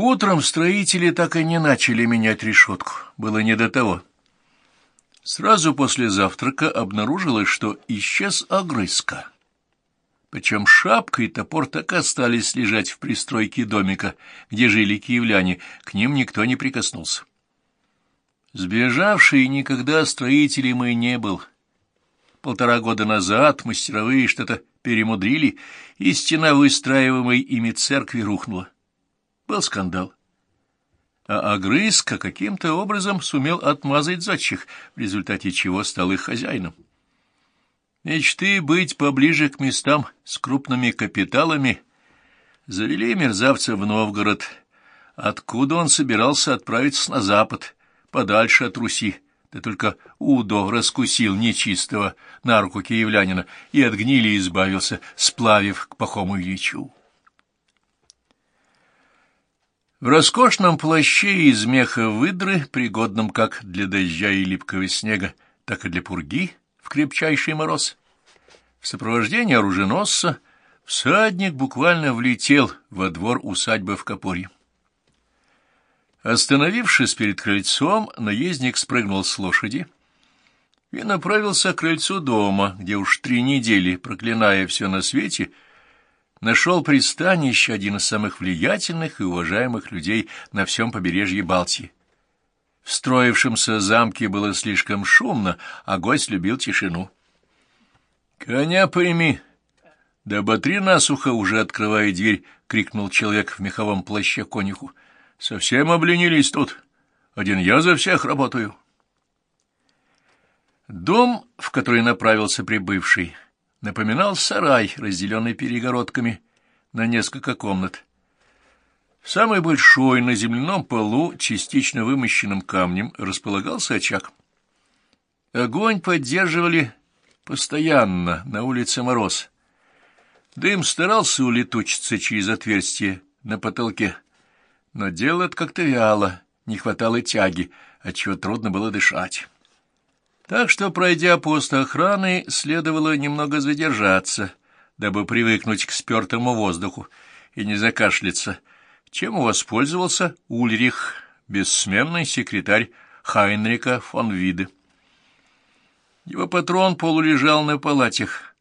Утром строители так и не начали менять решетку. Было не до того. Сразу после завтрака обнаружилось, что исчез огрызка. Причем шапка и топор так остались лежать в пристройке домика, где жили киевляне, к ним никто не прикоснулся. Сбежавший никогда строителем мы не был. Полтора года назад мастеровые что-то перемудрили, и стена выстраиваемой ими церкви рухнула. Был скандал. А Огрызка каким-то образом сумел отмазать зодчих, в результате чего стал их хозяином. Мечты быть поближе к местам с крупными капиталами завели мерзавца в Новгород, откуда он собирался отправиться на запад, подальше от Руси. Да только Удо раскусил нечистого на руку киевлянина и от гнили избавился, сплавив к Пахому Ильичу. В роскошном плаще из меха выдры, пригодном как для дождя и липкого снега, так и для пурги в крепчайший мороз, в сопровождении оруженосца всадник буквально влетел во двор усадьбы в Копорье. Остановившись перед крыльцом, наездник спрыгнул с лошади и направился к крыльцу дома, где уж три недели, проклиная все на свете, — нашел пристанище один из самых влиятельных и уважаемых людей на всем побережье Балтии. В строившемся замке было слишком шумно, а гость любил тишину. — Коня пойми! Да оботри насухо, уже открывая дверь, — крикнул человек в меховом плаще конюху. — Совсем обленились тут. Один я за всех работаю. Дом, в который направился прибывший, — напоминал сарай, разделенный перегородками на несколько комнат. В самой большой на земляном полу, частично вымощенным камнем, располагался очаг. Огонь поддерживали постоянно, на улице мороз. Дым старался улетучиться через отверстие на потолке, но дело это как-то вяло, не хватало тяги, отчего трудно было дышать. Так что, пройдя пост охраны, следовало немного задержаться, дабы привыкнуть к спертому воздуху и не закашляться, чем воспользовался Ульрих, бессменный секретарь Хайнрика фон Виде. Его патрон полулежал на палатях,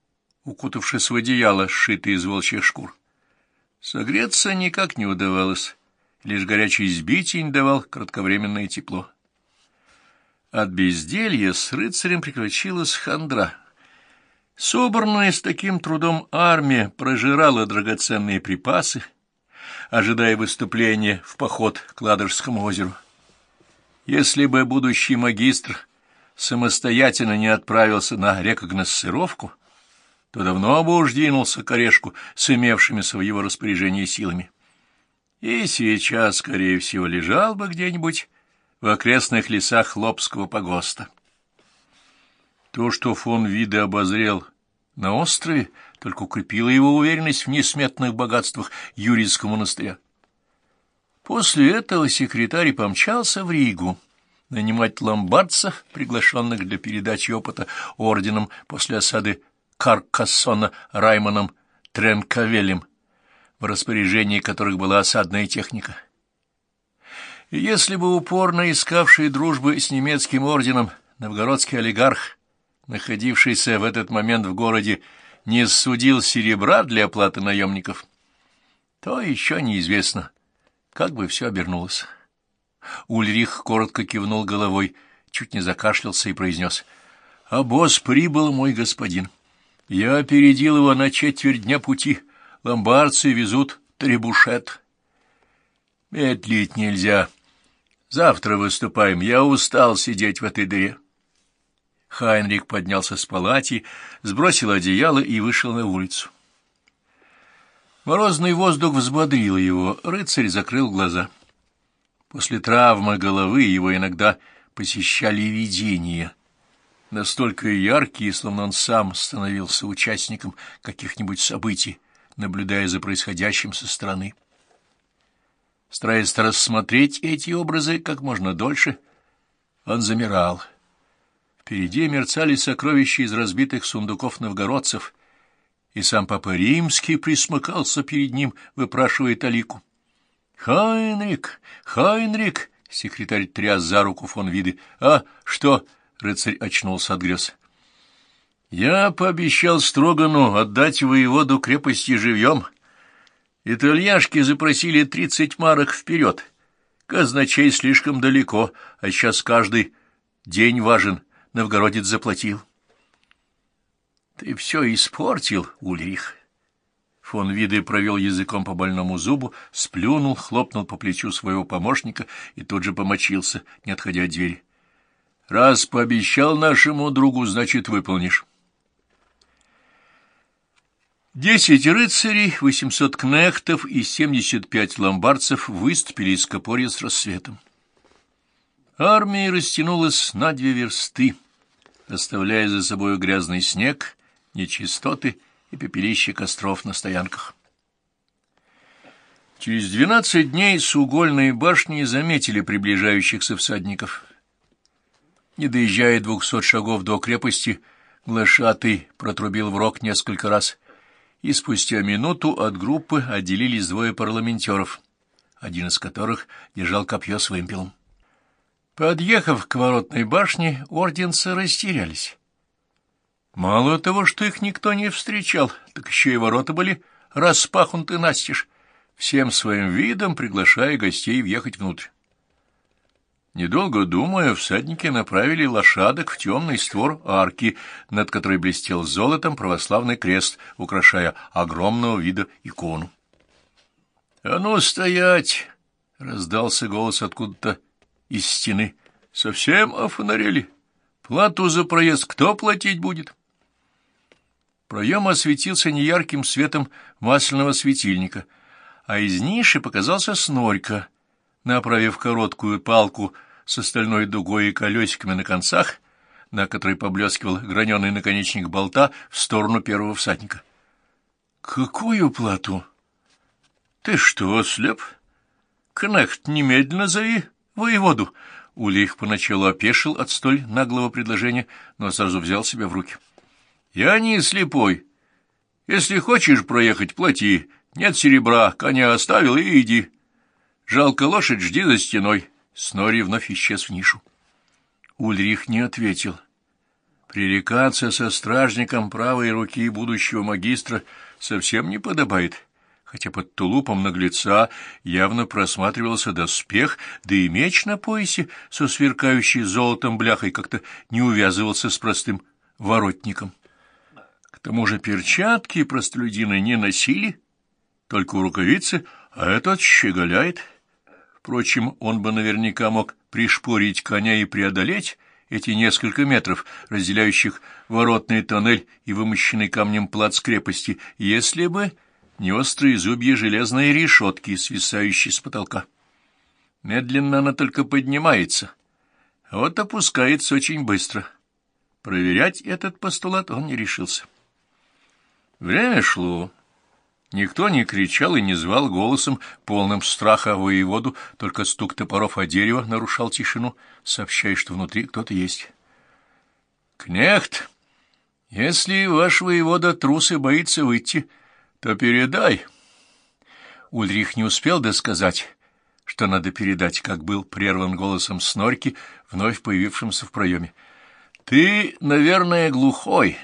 укутавшись в одеяло, сшитое из волчьих шкур. Согреться никак не удавалось, лишь горячий сбитень давал кратковременное тепло. От безделья с рыцарем приключилась хандра. Собранная с таким трудом армия прожирала драгоценные припасы, ожидая выступления в поход к Ладожскому озеру. Если бы будущий магистр самостоятельно не отправился на рекогносцировку, то давно бы уж двинулся к орешку с имевшимися в его распоряжении силами. И сейчас, скорее всего, лежал бы где-нибудь в окрестных лесах Лобского погоста. То, что фон Виде обозрел на острове, только укрепило его уверенность в несметных богатствах Юрийского монастыря. После этого секретарь помчался в Ригу нанимать ломбардцев, приглашенных для передачи опыта орденом после осады Каркассона Раймоном Тренковелем, в распоряжении которых была осадная техника. Если бы упорно искавший дружбы с немецким орденом новгородский олигарх, находившийся в этот момент в городе, не судил серебра для оплаты наемников, то еще неизвестно, как бы все обернулось. Ульрих коротко кивнул головой, чуть не закашлялся и произнес. — А босс прибыл, мой господин. Я опередил его на четверть дня пути. Ломбардцы везут требушет. Медлить нельзя. Завтра выступаем. Я устал сидеть в этой дыре. Хайнрих поднялся с палати, сбросил одеяло и вышел на улицу. Морозный воздух взбодрил его, рыцарь закрыл глаза. После травмы головы его иногда посещали видения, настолько яркие, словно он сам становился участником каких-нибудь событий, наблюдая за происходящим со стороны. Стараясь рассмотреть эти образы как можно дольше, он замирал. Впереди мерцали сокровища из разбитых сундуков новгородцев, и сам Папа Римский присмыкался перед ним, выпрашивая талику. Хайнрик, Хайнрик! Секретарь тряс за руку фон Виды. А что? Рыцарь очнулся от грез. Я пообещал Строгану отдать воеводу крепости живьем. Итальяшки запросили тридцать марок вперед. Казначей слишком далеко, а сейчас каждый день важен. Новгородец заплатил. Ты все испортил, Ульрих. Фон Виде провел языком по больному зубу, сплюнул, хлопнул по плечу своего помощника и тут же помочился, не отходя от двери. «Раз пообещал нашему другу, значит, выполнишь». Десять рыцарей, восемьсот кнехтов и семьдесят пять ломбардцев выступили из Копорья с рассветом. Армия растянулась на две версты, оставляя за собой грязный снег, нечистоты и пепелище костров на стоянках. Через двенадцать дней с угольной башни заметили приближающихся всадников. Не доезжая двухсот шагов до крепости, глашатый протрубил в рог несколько раз, и спустя минуту от группы отделились двое парламентеров, один из которых держал копье с вымпелом. Подъехав к воротной башне, орденцы растерялись. Мало того, что их никто не встречал, так еще и ворота были распахнуты настежь, всем своим видом приглашая гостей въехать внутрь. Недолго думая, всадники направили лошадок в темный створ арки, над которой блестел золотом православный крест, украшая огромного вида икону. — А ну, стоять! — раздался голос откуда-то из стены. — Совсем офонарели? Плату за проезд кто платить будет? Проем осветился неярким светом масляного светильника, а из ниши показался снорька, направив короткую палку с остальной дугой и колесиками на концах, на которой поблескивал граненый наконечник болта в сторону первого всадника. — Какую плату? — Ты что, слеп? — Кнехт, немедленно зови воеводу. Улих поначалу опешил от столь наглого предложения, но сразу взял себя в руки. — я не слепой. Если хочешь проехать, плати. Нет серебра, коня оставил и иди. Жалко лошадь, жди за стеной. Снори вновь исчез в нишу. Ульрих не ответил. Пререкаться со стражником правой руки будущего магистра совсем не подобает, хотя под тулупом наглеца явно просматривался доспех, да и меч на поясе со сверкающей золотом бляхой как-то не увязывался с простым воротником. К тому же перчатки простолюдины не носили, только рукавицы, а этот щеголяет. Впрочем, он бы наверняка мог пришпорить коня и преодолеть эти несколько метров, разделяющих воротный тоннель и вымощенный камнем плац крепости, если бы не острые зубья железной решетки, свисающие с потолка. Медленно она только поднимается, а вот опускается очень быстро. Проверять этот постулат он не решился. Время шло. Никто не кричал и не звал голосом, полным страха воеводу, только стук топоров о дерево нарушал тишину, сообщая, что внутри кто-то есть. «Кнехт, если ваш воевода трус и боится выйти, то передай». Ульрих не успел досказать, что надо передать, как был прерван голосом снорки, вновь появившимся в проеме. «Ты, наверное, глухой».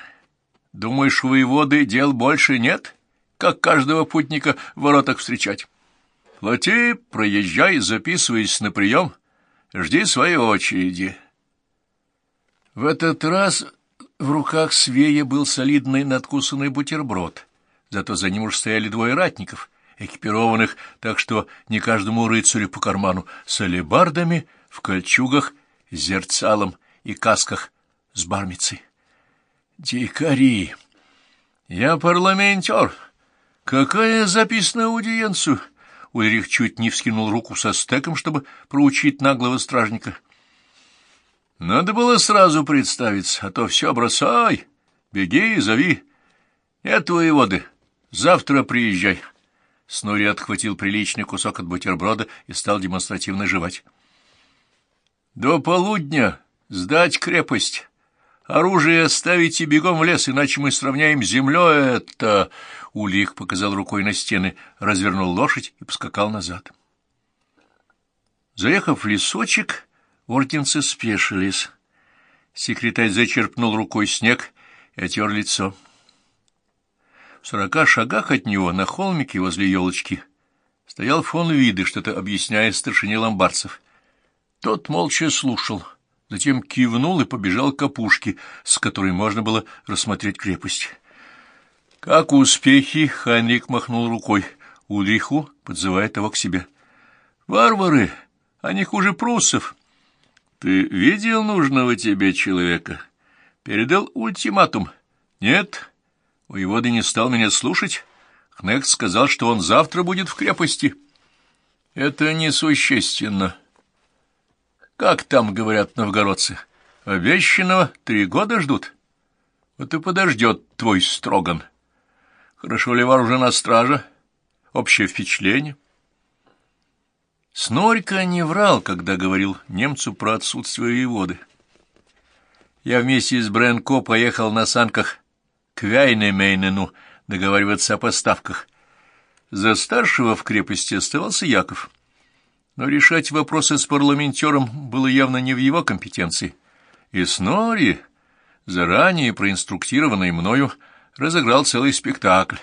Думаешь, у воеводы дел больше нет, как каждого путника в воротах встречать? Плати, проезжай, записывайся на прием, жди своей очереди. В этот раз в руках Свея был солидный надкусанный бутерброд, зато за ним уж стояли двое ратников, экипированных так, что не каждому рыцарю по карману, с алебардами, в кольчугах, зерцалом и касках с бармицей. Дикари! Я парламентер. Какая запись на аудиенцию? Ульрих чуть не вскинул руку со стеком, чтобы проучить наглого стражника. Надо было сразу представиться, а то все бросай. Беги и зови. Нет воеводы. Завтра приезжай. Снори отхватил приличный кусок от бутерброда и стал демонстративно жевать. До полудня сдать крепость. Оружие оставите бегом в лес, иначе мы сравняем с это...» Улик показал рукой на стены, развернул лошадь и поскакал назад. Заехав в лесочек, орденцы спешились. Секретарь зачерпнул рукой снег и отер лицо. В сорока шагах от него, на холмике возле елочки, стоял фон Виды, что-то объясняя старшине ломбарцев. Тот молча слушал, затем кивнул и побежал к опушке, с которой можно было рассмотреть крепость. «Как успехи?» — Хайнрик махнул рукой. Ульриху подзывает его к себе. «Варвары! Они хуже пруссов!» «Ты видел нужного тебе человека?» «Передал ультиматум?» «Нет, Воевода не стал меня слушать. Хнехт сказал, что он завтра будет в крепости. Это несущественно. Как там, говорят новгородцы, обещанного три года ждут? Вот и подождет твой строган. Хорошо ли вооружена стража? Общее впечатление? Снорька не врал, когда говорил немцу про отсутствие воеводы. Я вместе с Бренко поехал на санках к Вяйнемейнену договариваться о поставках. За старшего в крепости оставался Яков. Но решать вопросы с парламентером было явно не в его компетенции. И Снори, заранее проинструктированный мною, разыграл целый спектакль.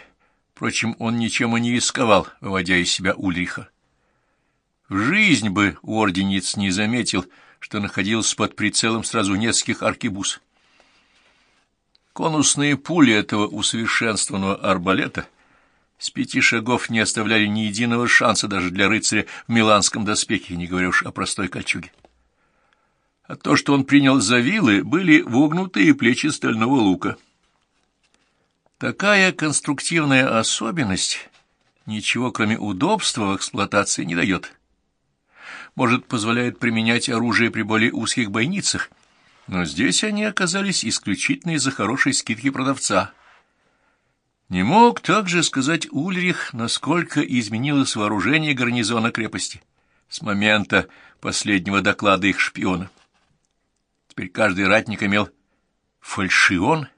Впрочем, он ничем и не рисковал, выводя из себя Ульриха. В жизнь бы орденец не заметил, что находился под прицелом сразу нескольких аркебуз. Конусные пули этого усовершенствованного арбалета с пяти шагов не оставляли ни единого шанса даже для рыцаря в миланском доспехе, не говоря уж о простой кольчуге. А то, что он принял за вилы, были вогнутые плечи стального лука. Такая конструктивная особенность ничего, кроме удобства в эксплуатации, не дает. Может, позволяет применять оружие при более узких бойницах, но здесь они оказались исключительно из-за хорошей скидки продавца. Не мог также сказать Ульрих, насколько изменилось вооружение гарнизона крепости с момента последнего доклада их шпиона. Теперь каждый ратник имел фальшион,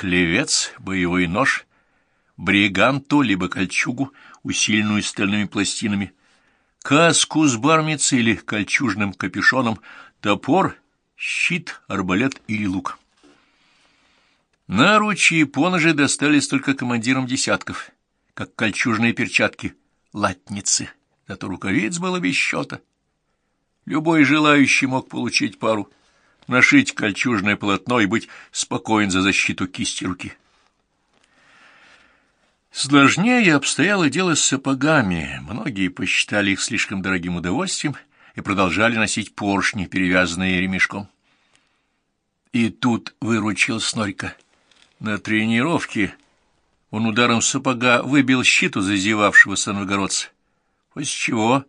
клевец, боевой нож, бриганту, либо кольчугу, усиленную стальными пластинами, каску с бармицей или кольчужным капюшоном, топор щит, арбалет или лук. Наручи и поножи достались только командирам десятков, как кольчужные перчатки, латницы, зато рукавиц было без счета. Любой желающий мог получить пару, нашить кольчужное полотно и быть спокоен за защиту кисти руки. Сложнее обстояло дело с сапогами. Многие посчитали их слишком дорогим удовольствием — и продолжали носить поршни, перевязанные ремешком. И тут выручил Снорька. На тренировке он ударом сапога выбил щит у зазевавшегося новгородца, после чего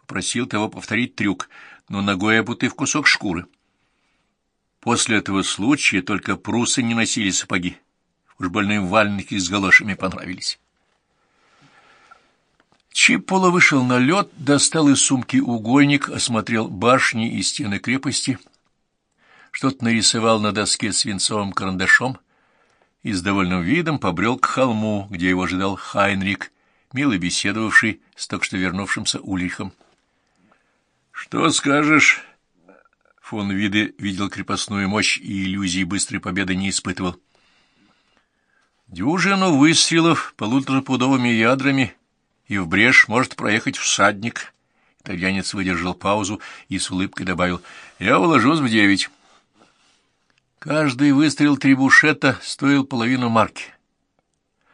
попросил того повторить трюк, но ногой обутый в кусок шкуры. После этого случая только прусы не носили сапоги. Уж больным валенники с галошами понравились. Чипола вышел на лед, достал из сумки угольник, осмотрел башни и стены крепости, что-то нарисовал на доске свинцовым карандашом и с довольным видом побрел к холму, где его ожидал Хайнрик, мило беседовавший с только что вернувшимся Ульрихом. — Что скажешь? Фон Виде видел крепостную мощь и иллюзии быстрой победы не испытывал. Дюжину выстрелов полуторапудовыми ядрами — и в брешь может проехать всадник. Итальянец выдержал паузу и с улыбкой добавил, «Я уложусь в девять». Каждый выстрел трибушета стоил половину марки.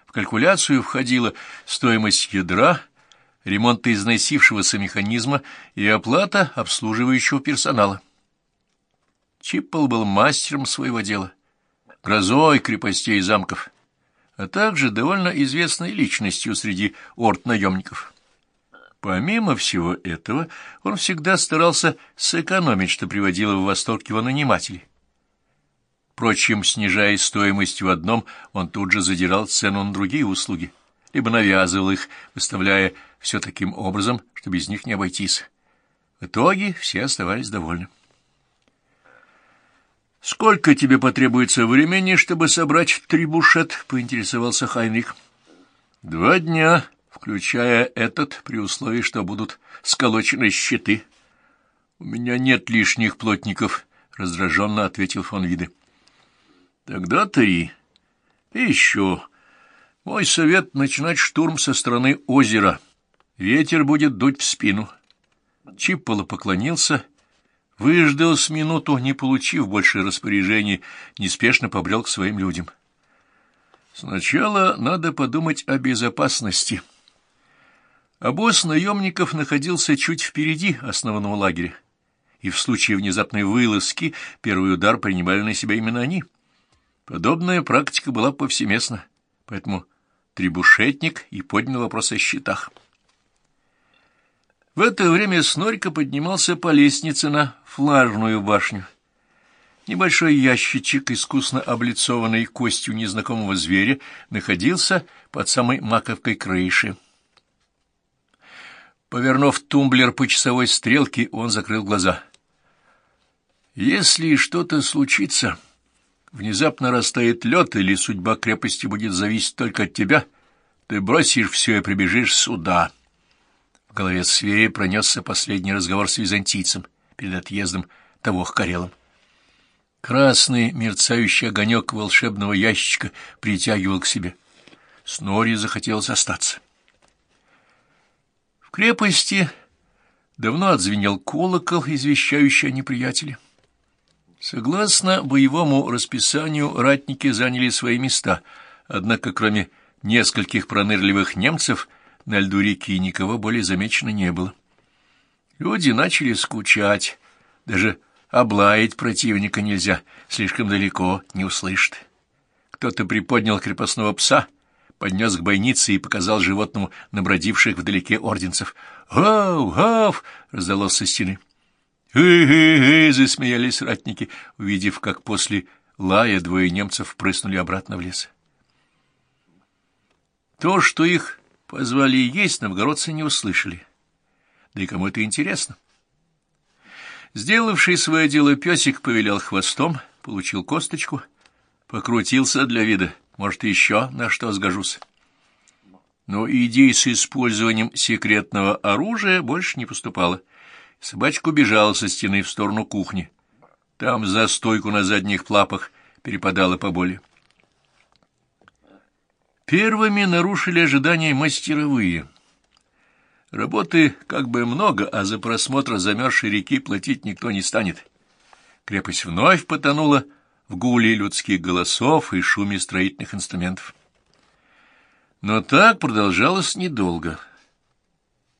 В калькуляцию входила стоимость ядра, ремонт износившегося механизма и оплата обслуживающего персонала. Чиппл был мастером своего дела, грозой крепостей и замков — а также довольно известной личностью среди орд-наемников. Помимо всего этого, он всегда старался сэкономить, что приводило в восторг его нанимателей. Впрочем, снижая стоимость в одном, он тут же задирал цену на другие услуги, либо навязывал их, выставляя все таким образом, что без них не обойтись. В итоге все оставались довольны. «Сколько тебе потребуется времени, чтобы собрать трибушет?» — поинтересовался Хайнрих. «Два дня, включая этот, при условии, что будут сколочены щиты», У меня нет лишних плотников, — раздраженно ответил фон Виде. — Тогда три. И еще. Мой совет — начинать штурм со стороны озера. Ветер будет дуть в спину. Чипполо поклонился, выждал с минуту, не получив больше распоряжений, неспешно побрел к своим людям. Сначала надо подумать о безопасности. Обоз наемников находился чуть впереди основного лагеря и в случае внезапной вылазки первый удар принимали на себя именно они. Подобная практика была повсеместна, поэтому трибушетник и поднял вопрос о счетах. В это время Снорька поднимался по лестнице на флажную башню. Небольшой ящичек, искусно облицованный костью незнакомого зверя, находился под самой маковкой крыши. Повернув тумблер по часовой стрелке, он закрыл глаза — если что-то случится, внезапно растает лед или судьба крепости будет зависеть только от тебя, ты бросишь все и прибежишь сюда. В голове Свея пронесся последний разговор с византийцем перед отъездом того к Карелам. Красный мерцающий огонек волшебного ящичка притягивал к себе. Снори захотелось остаться. В крепости давно отзвенел колокол, извещающий о неприятеле. Согласно боевому расписанию, ратники заняли свои места, однако кроме нескольких пронырливых немцев на льду реки никого более замечено не было. Люди начали скучать, даже облаять противника нельзя, слишком далеко не услышит. Кто-то приподнял крепостного пса, поднес к бойнице и показал животному набродивших вдалеке орденцев. «Гав! Гав!» — раздалось со стены. «Э-э-э!» — засмеялись ратники, увидев, как после лая двое немцев прыснули обратно в лес. То, что их позвали есть, новгородцы не услышали. Да и кому это интересно? Сделавший свое дело песик повилял хвостом, получил косточку, покрутился для вида, может, еще на что сгожусь. Но идей с использованием секретного оружия больше не поступало — Собачка убежала со стены в сторону кухни. Там за стойку на задних лапах перепадала поболее. Первыми нарушили ожидания мастеровые. Работы как бы много, а за просмотр замерзшей реки платить никто не станет. Крепость вновь потонула в гуле людских голосов и шуме строительных инструментов. Но так продолжалось недолго.